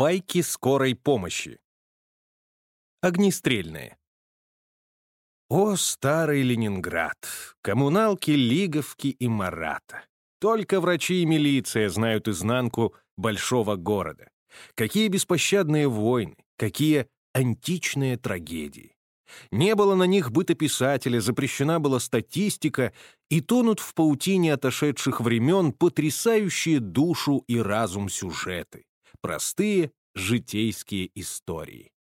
Байки скорой помощи. Огнестрельные. О, старый Ленинград! Коммуналки, Лиговки и Марата. Только врачи и милиция знают изнанку большого города. Какие беспощадные войны, какие античные трагедии. Не было на них бытописателя, запрещена была статистика, и тонут в паутине отошедших времен потрясающие душу и разум сюжеты, простые житейские истории.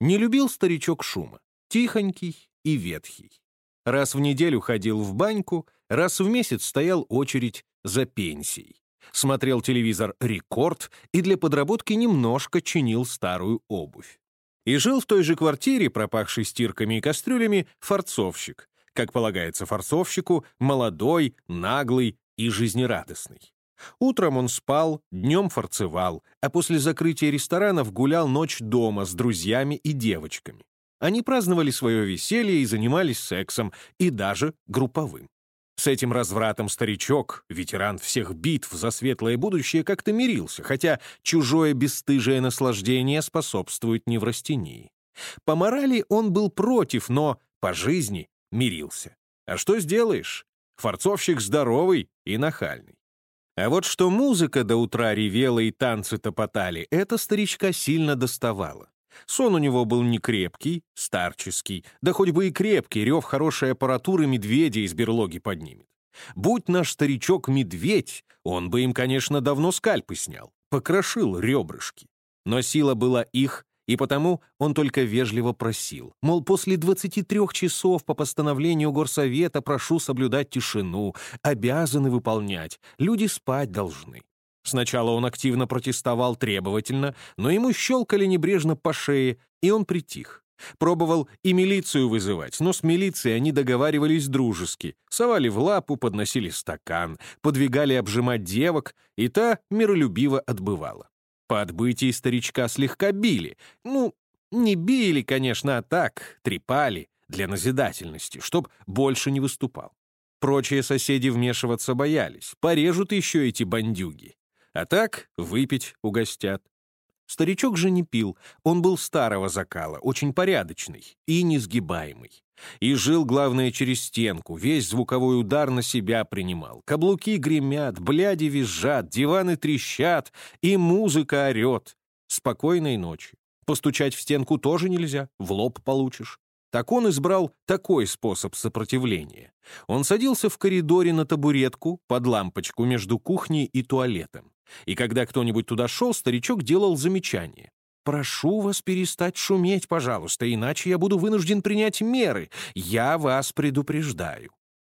Не любил старичок шума, тихонький и ветхий. Раз в неделю ходил в баньку, раз в месяц стоял очередь за пенсией. Смотрел телевизор «Рекорд» и для подработки немножко чинил старую обувь и жил в той же квартире, пропахшей стирками и кастрюлями, форцовщик, как полагается форцовщику, молодой, наглый и жизнерадостный. Утром он спал, днем форцевал, а после закрытия ресторанов гулял ночь дома с друзьями и девочками. Они праздновали свое веселье и занимались сексом, и даже групповым. С этим развратом старичок, ветеран всех битв за светлое будущее, как-то мирился, хотя чужое бесстыжее наслаждение способствует неврастении. По морали он был против, но по жизни мирился. А что сделаешь? Форцовщик здоровый и нахальный. А вот что музыка до утра ревела и танцы топотали, это старичка сильно доставало. Сон у него был не крепкий, старческий, да хоть бы и крепкий, рев хорошей аппаратуры медведя из берлоги поднимет. Будь наш старичок медведь, он бы им, конечно, давно скальпы снял, покрошил ребрышки. Но сила была их, и потому он только вежливо просил, мол, после 23 часов по постановлению горсовета прошу соблюдать тишину, обязаны выполнять, люди спать должны. Сначала он активно протестовал требовательно, но ему щелкали небрежно по шее, и он притих. Пробовал и милицию вызывать, но с милицией они договаривались дружески. Совали в лапу, подносили стакан, подвигали обжимать девок, и та миролюбиво отбывала. По отбытии старичка слегка били. Ну, не били, конечно, а так, трепали, для назидательности, чтоб больше не выступал. Прочие соседи вмешиваться боялись. Порежут еще эти бандюги. А так выпить угостят. Старичок же не пил, он был старого закала, очень порядочный и несгибаемый. И жил, главное, через стенку, весь звуковой удар на себя принимал. Каблуки гремят, бляди визжат, диваны трещат, и музыка орет. Спокойной ночи. Постучать в стенку тоже нельзя, в лоб получишь. Так он избрал такой способ сопротивления. Он садился в коридоре на табуретку под лампочку между кухней и туалетом. И когда кто-нибудь туда шел, старичок делал замечание. «Прошу вас перестать шуметь, пожалуйста, иначе я буду вынужден принять меры. Я вас предупреждаю».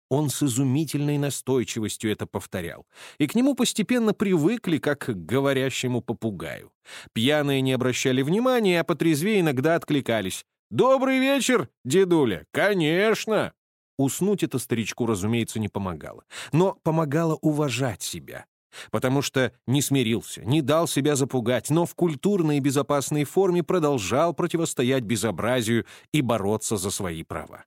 Он с изумительной настойчивостью это повторял, и к нему постепенно привыкли, как к говорящему попугаю. Пьяные не обращали внимания, а потрезвее иногда откликались. «Добрый вечер, дедуля!» «Конечно!» Уснуть это старичку, разумеется, не помогало. Но помогало уважать себя. Потому что не смирился, не дал себя запугать, но в культурной и безопасной форме продолжал противостоять безобразию и бороться за свои права.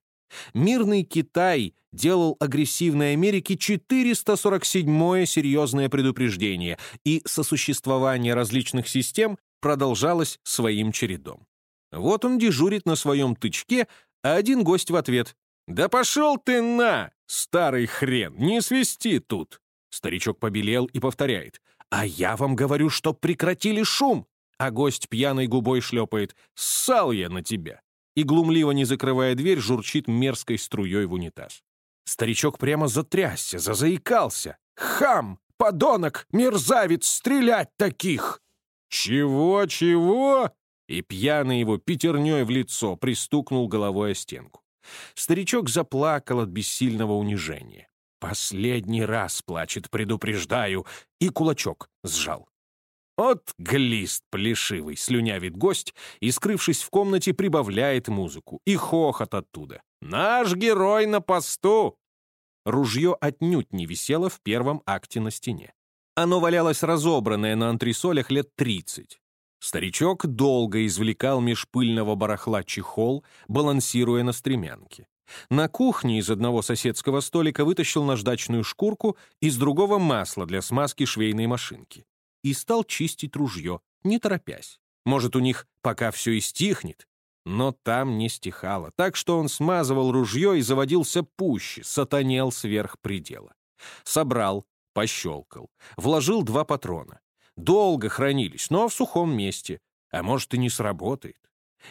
Мирный Китай делал агрессивной Америке 447-е серьезное предупреждение, и сосуществование различных систем продолжалось своим чередом. Вот он дежурит на своем тычке, а один гость в ответ. «Да пошел ты на, старый хрен, не свисти тут!» Старичок побелел и повторяет. «А я вам говорю, что прекратили шум!» А гость пьяной губой шлепает. «Ссал я на тебя!» И глумливо, не закрывая дверь, журчит мерзкой струей в унитаз. Старичок прямо затрясся, зазаикался. «Хам! Подонок! Мерзавец! Стрелять таких!» «Чего, чего?» и пьяный его пятерней в лицо пристукнул головой о стенку. Старичок заплакал от бессильного унижения. «Последний раз плачет, предупреждаю!» И кулачок сжал. От глист плешивый, слюнявит гость и, скрывшись в комнате, прибавляет музыку. И хохот оттуда. «Наш герой на посту!» Ружье отнюдь не висело в первом акте на стене. Оно валялось разобранное на антресолях лет тридцать. Старичок долго извлекал меж пыльного барахла чехол, балансируя на стремянке. На кухне из одного соседского столика вытащил наждачную шкурку, из другого масло для смазки швейной машинки. И стал чистить ружье не торопясь. Может, у них пока все и стихнет. Но там не стихало, так что он смазывал ружье и заводился пуще, сатанел сверх предела. Собрал, пощелкал, вложил два патрона. Долго хранились, но в сухом месте, а может и не сработает.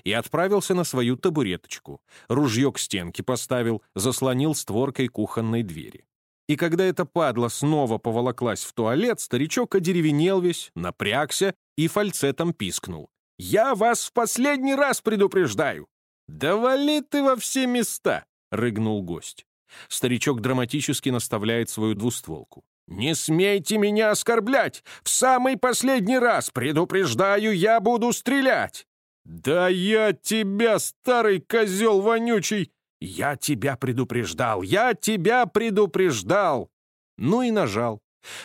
И отправился на свою табуреточку. Ружье к стенке поставил, заслонил створкой кухонной двери. И когда эта падла снова поволоклась в туалет, старичок одеревенел весь, напрягся и фальцетом пискнул. «Я вас в последний раз предупреждаю!» «Да вали ты во все места!» — рыгнул гость. Старичок драматически наставляет свою двустволку. «Не смейте меня оскорблять! В самый последний раз, предупреждаю, я буду стрелять!» «Да я тебя, старый козел вонючий!» «Я тебя предупреждал! Я тебя предупреждал!» Ну и нажал.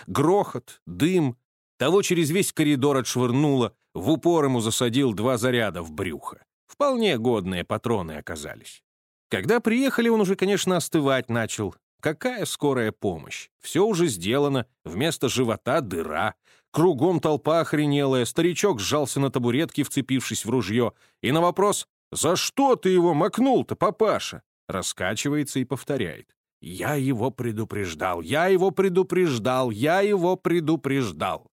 Грохот, дым. Того через весь коридор отшвырнуло, в упор ему засадил два заряда в брюхо. Вполне годные патроны оказались. Когда приехали, он уже, конечно, остывать начал. Какая скорая помощь? Все уже сделано, вместо живота дыра. Кругом толпа охренелая, старичок сжался на табуретке, вцепившись в ружье, и на вопрос «За что ты его макнул-то, папаша?» раскачивается и повторяет. «Я его предупреждал, я его предупреждал, я его предупреждал».